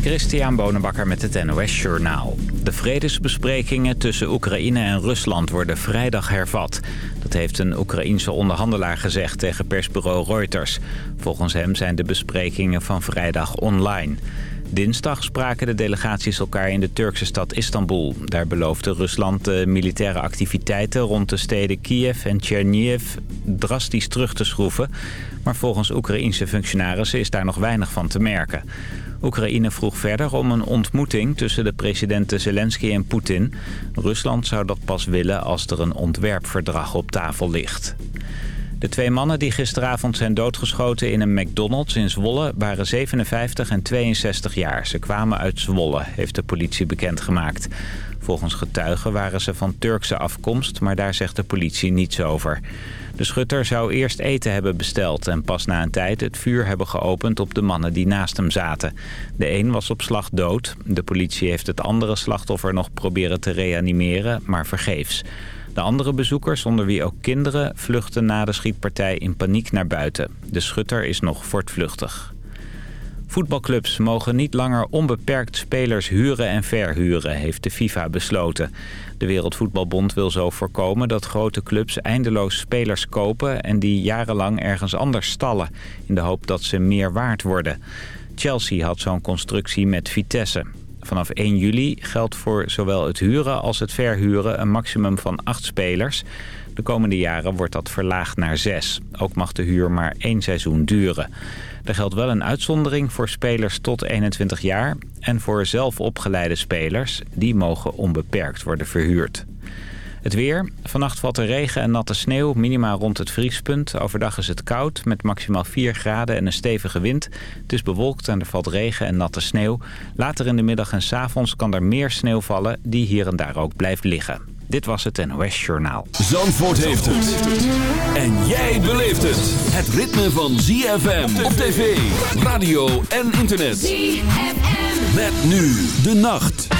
Christian Bonenbakker met het NOS Journaal. De vredesbesprekingen tussen Oekraïne en Rusland worden vrijdag hervat. Dat heeft een Oekraïense onderhandelaar gezegd tegen persbureau Reuters. Volgens hem zijn de besprekingen van vrijdag online. Dinsdag spraken de delegaties elkaar in de Turkse stad Istanbul. Daar beloofde Rusland de militaire activiteiten rond de steden Kiev en Chernihiv drastisch terug te schroeven. Maar volgens Oekraïense functionarissen is daar nog weinig van te merken. Oekraïne vroeg verder om een ontmoeting tussen de presidenten Zelensky en Poetin. Rusland zou dat pas willen als er een ontwerpverdrag op tafel ligt. De twee mannen die gisteravond zijn doodgeschoten in een McDonald's in Zwolle... waren 57 en 62 jaar. Ze kwamen uit Zwolle, heeft de politie bekendgemaakt. Volgens getuigen waren ze van Turkse afkomst, maar daar zegt de politie niets over. De schutter zou eerst eten hebben besteld en pas na een tijd het vuur hebben geopend op de mannen die naast hem zaten. De een was op slag dood. De politie heeft het andere slachtoffer nog proberen te reanimeren, maar vergeefs. De andere bezoekers, onder wie ook kinderen, vluchten na de schietpartij in paniek naar buiten. De schutter is nog voortvluchtig. Voetbalclubs mogen niet langer onbeperkt spelers huren en verhuren, heeft de FIFA besloten. De Wereldvoetbalbond wil zo voorkomen dat grote clubs eindeloos spelers kopen... en die jarenlang ergens anders stallen, in de hoop dat ze meer waard worden. Chelsea had zo'n constructie met Vitesse. Vanaf 1 juli geldt voor zowel het huren als het verhuren een maximum van 8 spelers. De komende jaren wordt dat verlaagd naar 6. Ook mag de huur maar één seizoen duren. Er geldt wel een uitzondering voor spelers tot 21 jaar... en voor zelf opgeleide spelers. Die mogen onbeperkt worden verhuurd. Het weer. Vannacht valt er regen en natte sneeuw, minimaal rond het vriespunt. Overdag is het koud, met maximaal 4 graden en een stevige wind. Het is bewolkt en er valt regen en natte sneeuw. Later in de middag en s avonds kan er meer sneeuw vallen, die hier en daar ook blijft liggen. Dit was het NOS Journaal. Zandvoort heeft het. En jij beleeft het. Het ritme van ZFM op tv, radio en internet. ZFM. Met nu de nacht.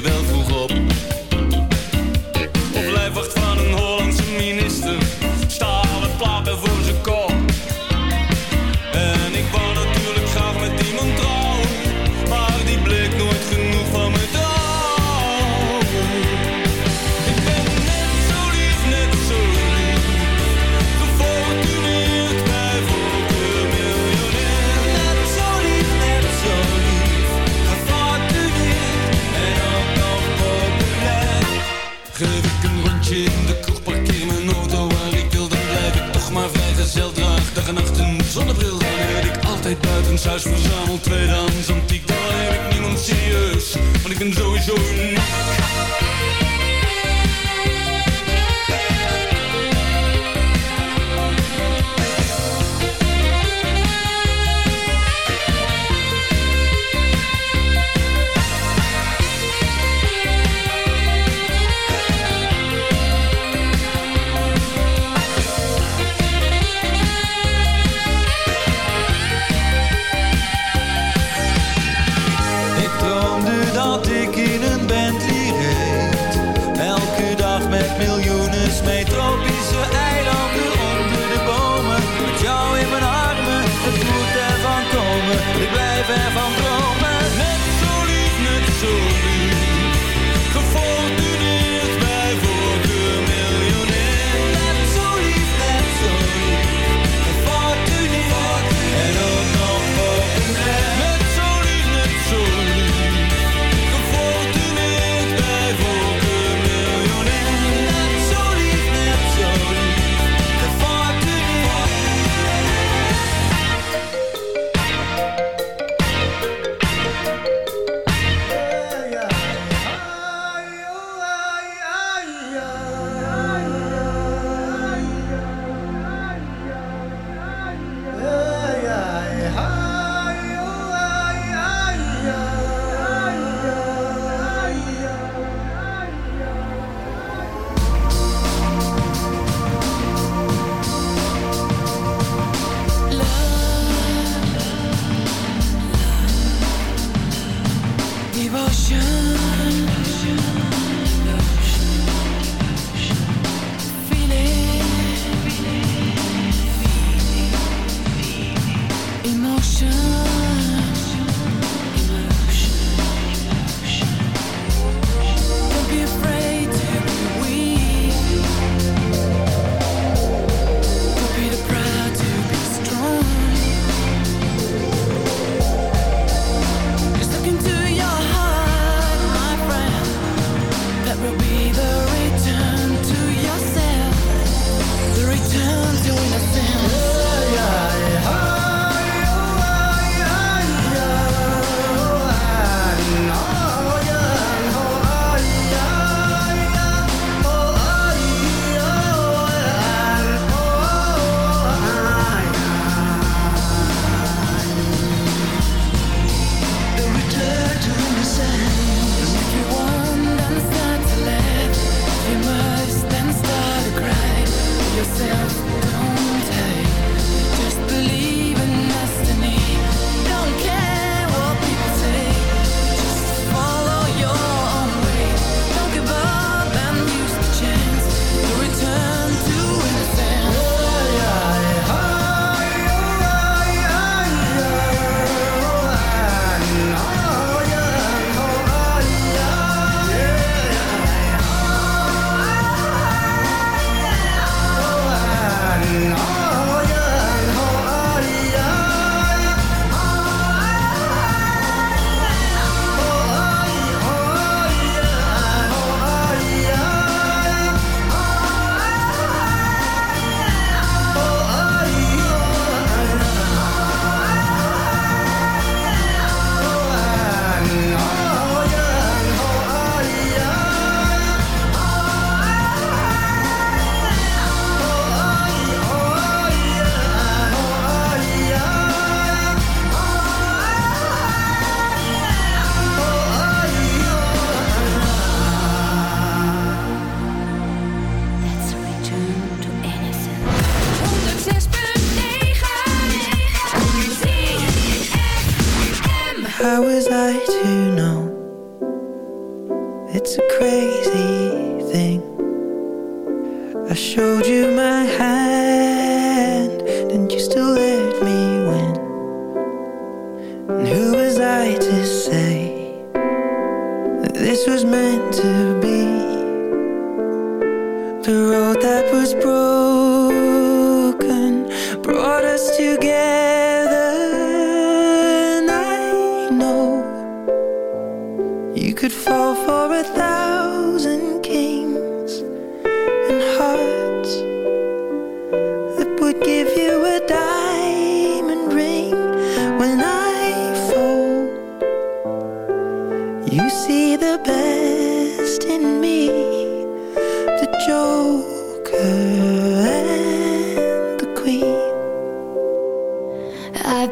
Huis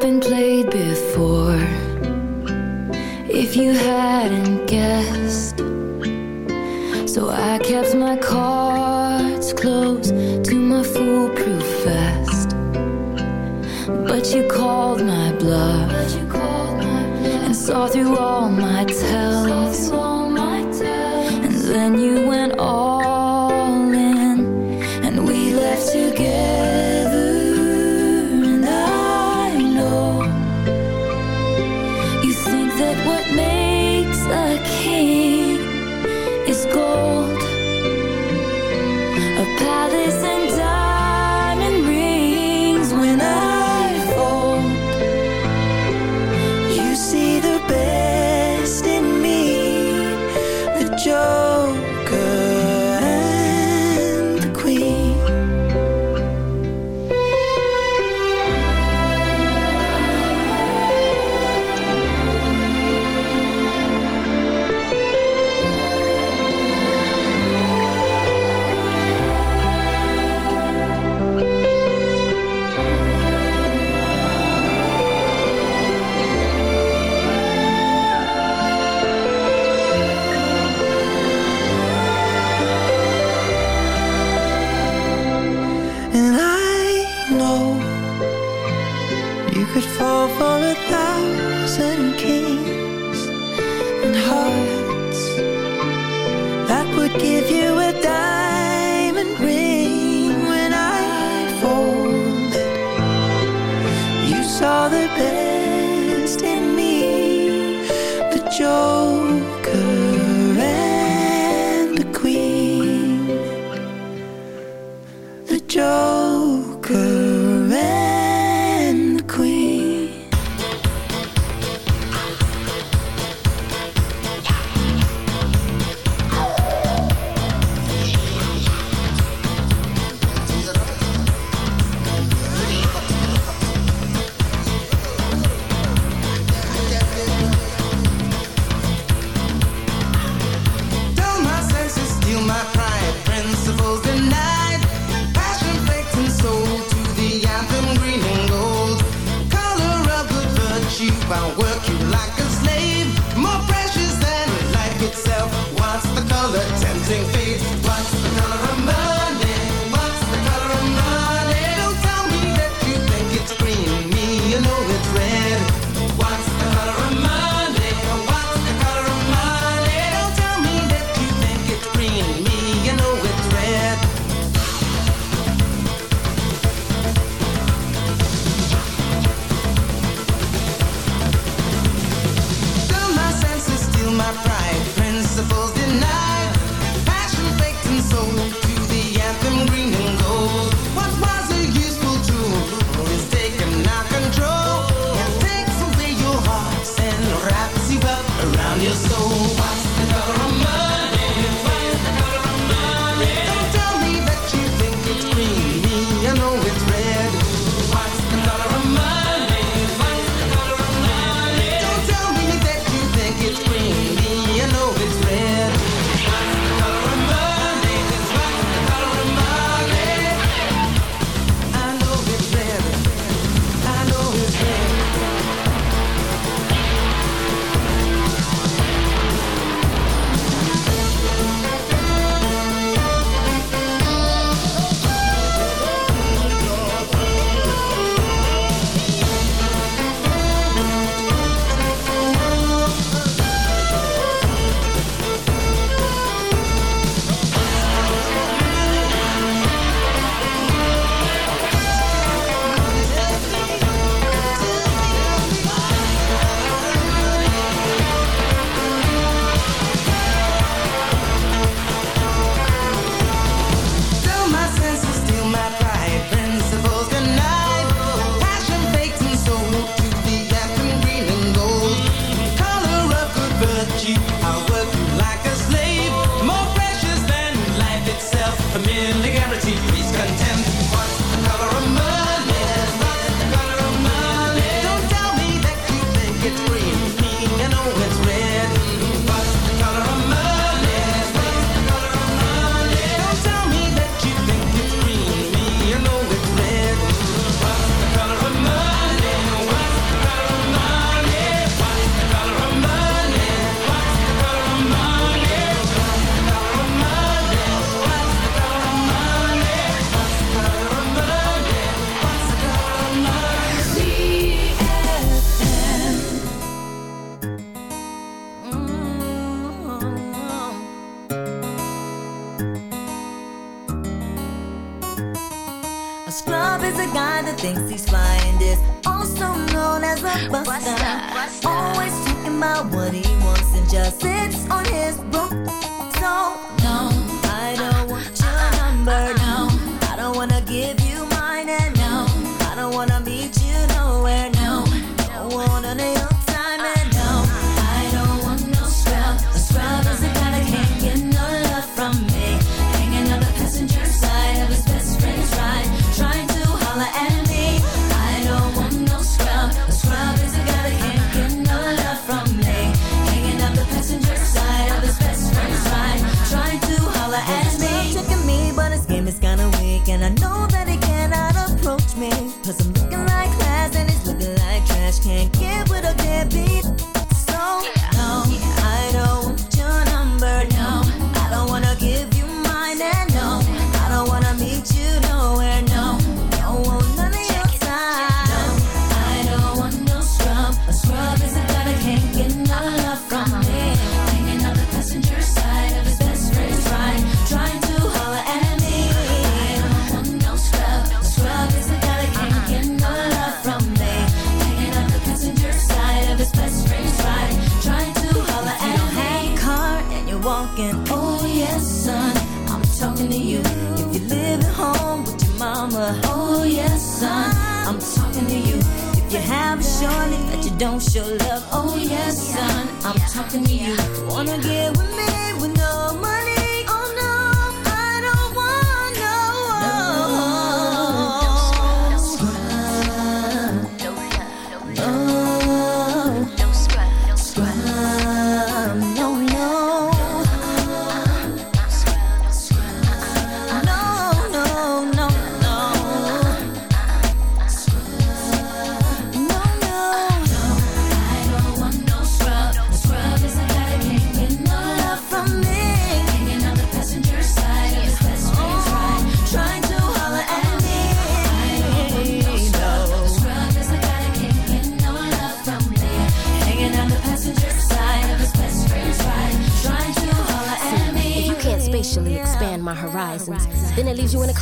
been played before. If you hadn't guessed, so I kept my cards close to my foolproof vest. But you called my bluff, and saw through all.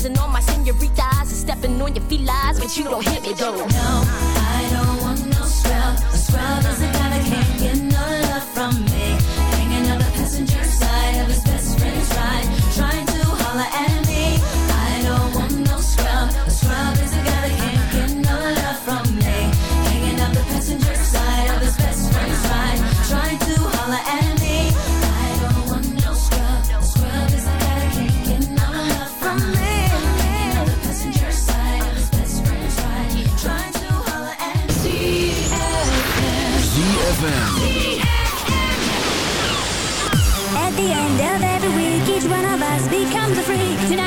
Bouncing on my senoritas and stepping on your felines, but you don't hit me though. No, I don't want no scrub. A scrub is a the freak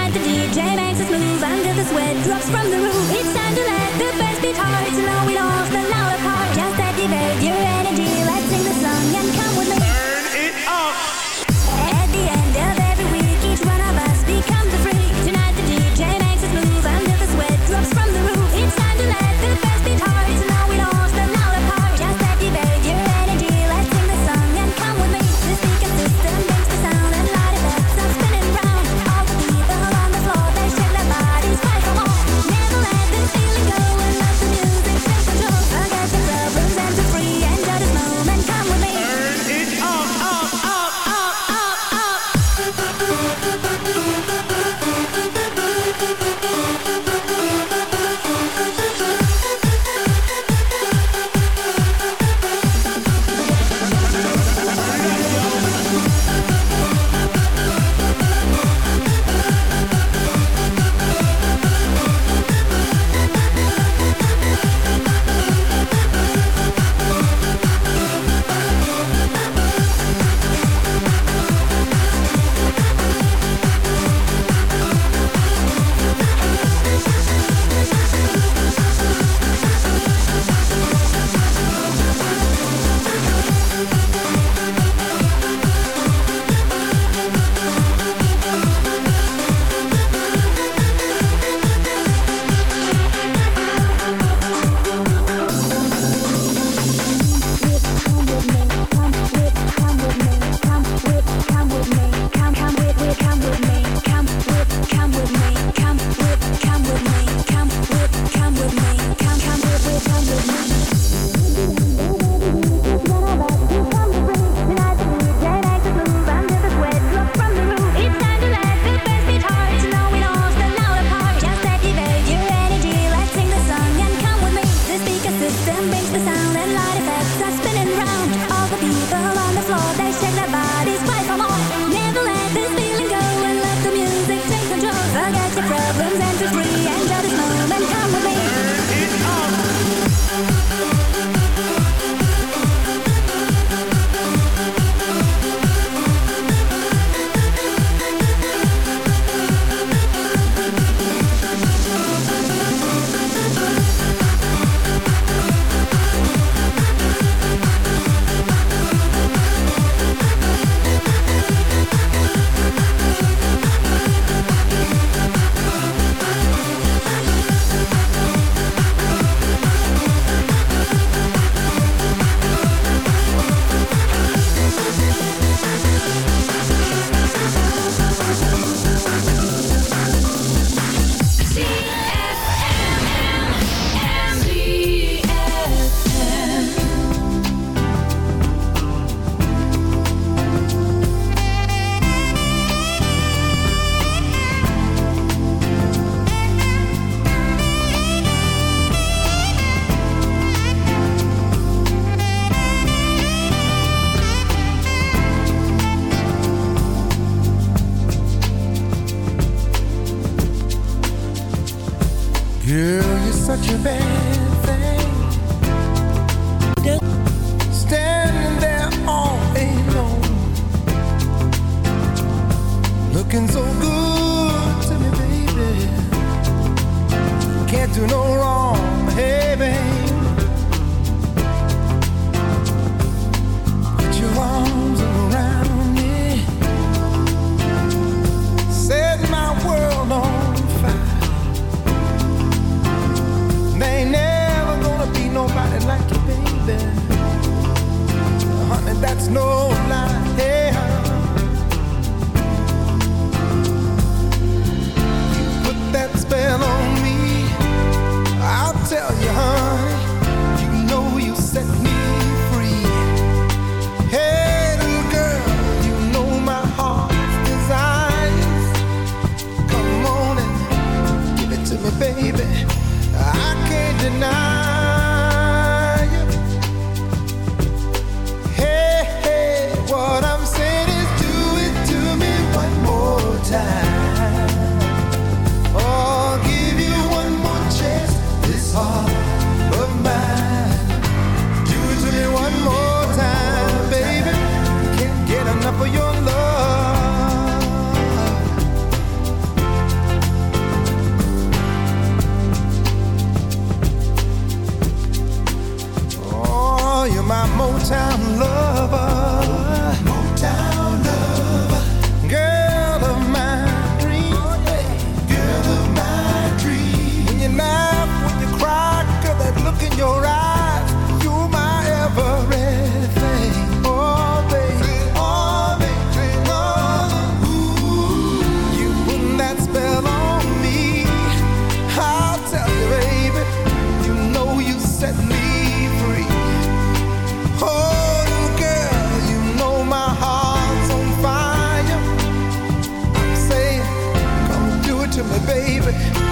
baby.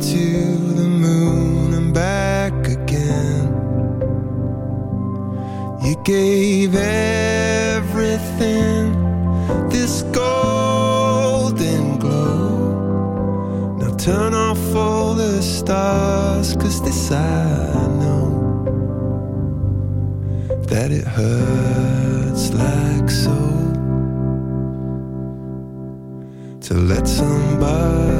to the moon and back again. You gave everything this golden glow. Now turn off all the stars, cause this I know that it hurts like so to let somebody.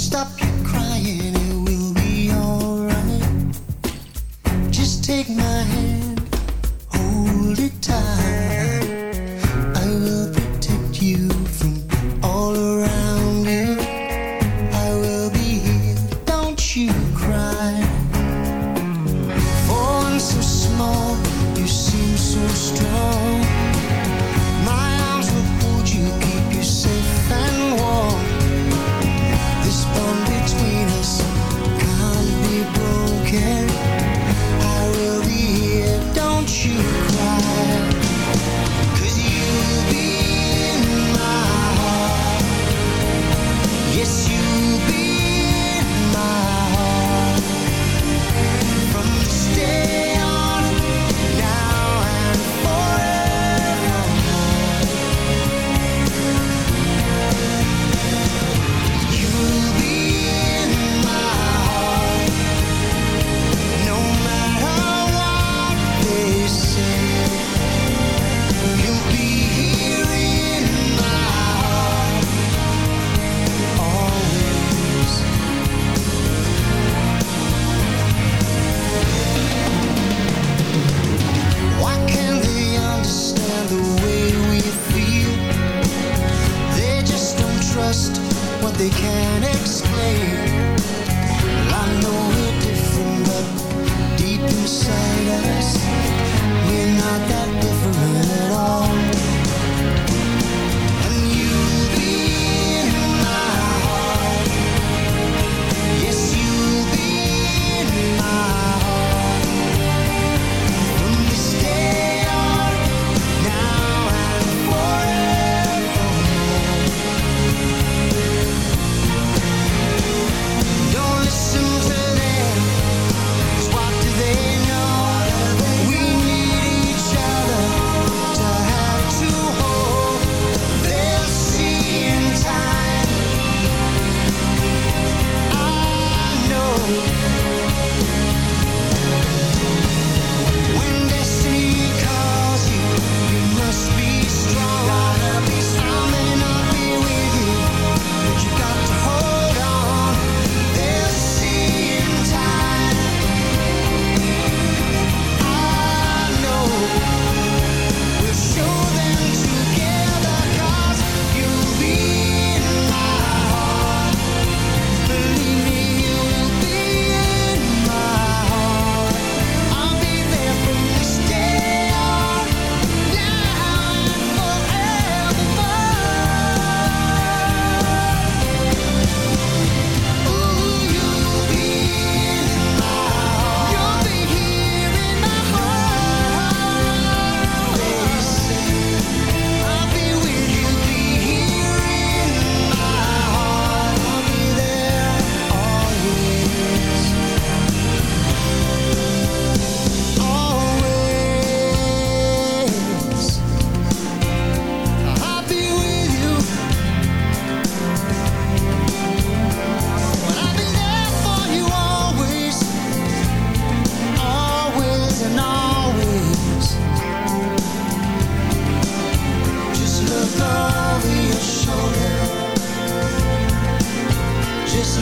stop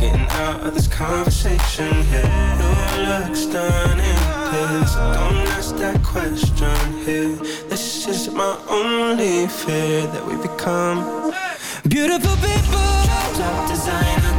getting out of this conversation here. No looks done in this. Don't ask that question here. This is my only fear that we become beautiful people. Top designer.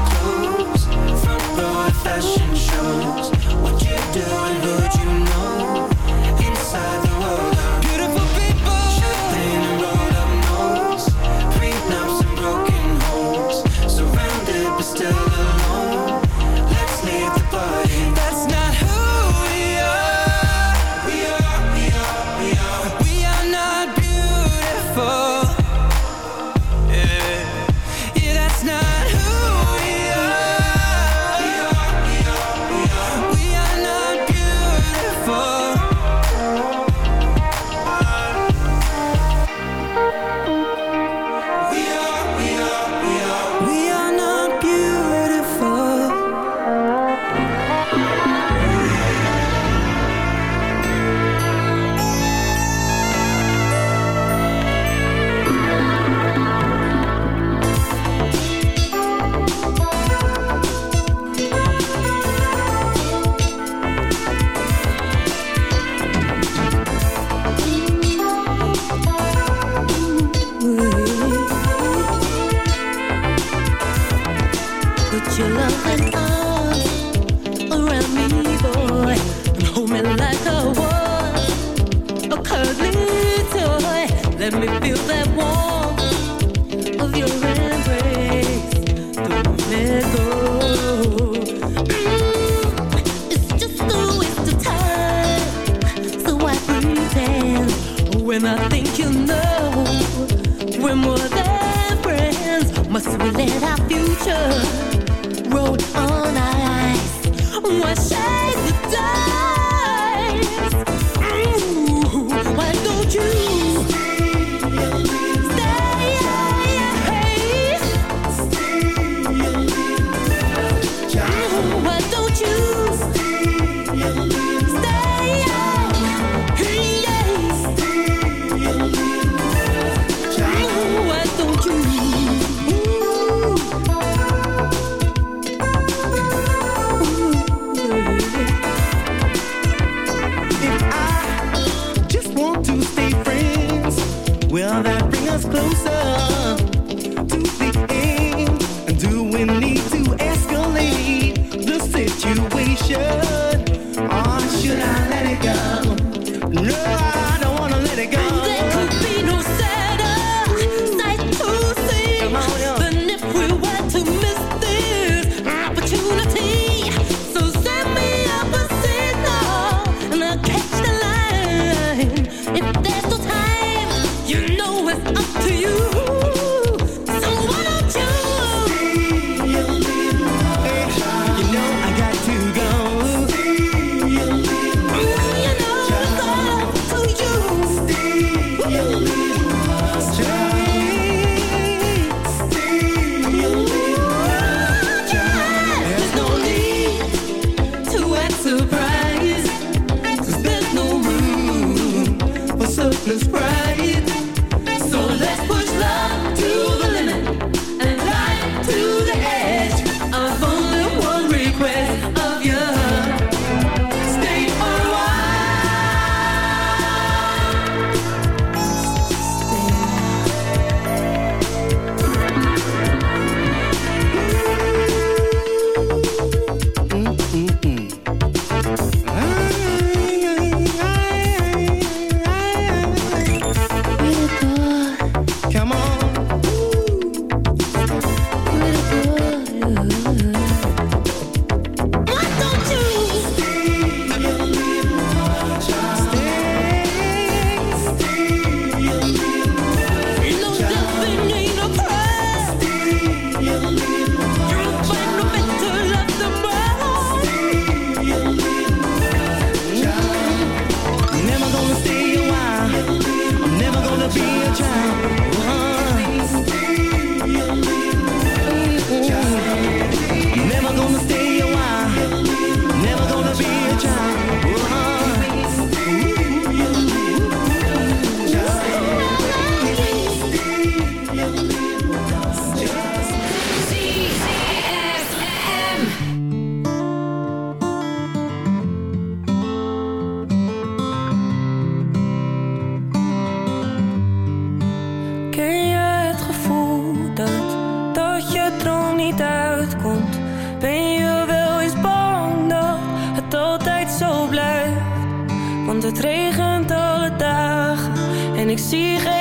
Zie geen